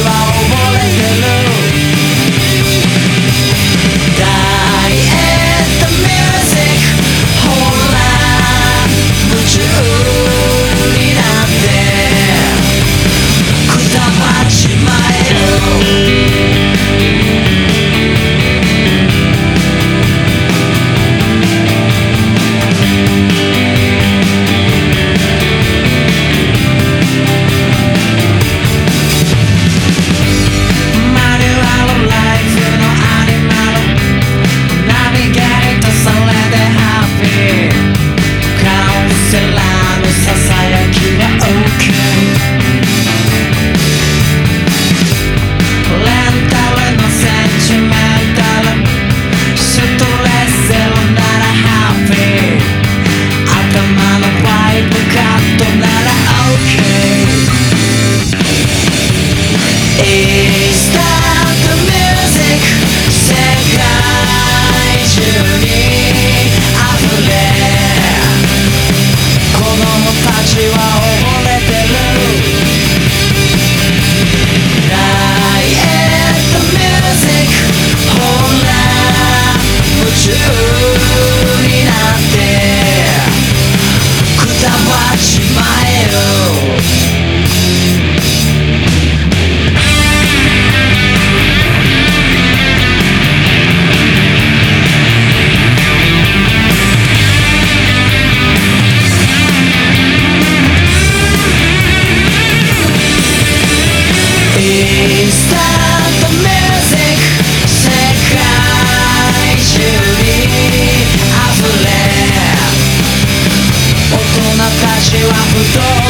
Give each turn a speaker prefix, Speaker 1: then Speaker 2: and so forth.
Speaker 1: は溺れてる the door